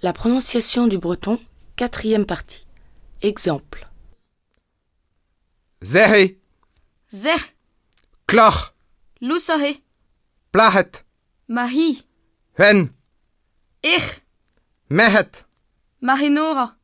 La prononciation du breton, quatrième partie. Exemple. Zehe, Zeh, Kloch, Lusahe, Plahet, Mahi, Hen, Ich, Mehet, Mahinora,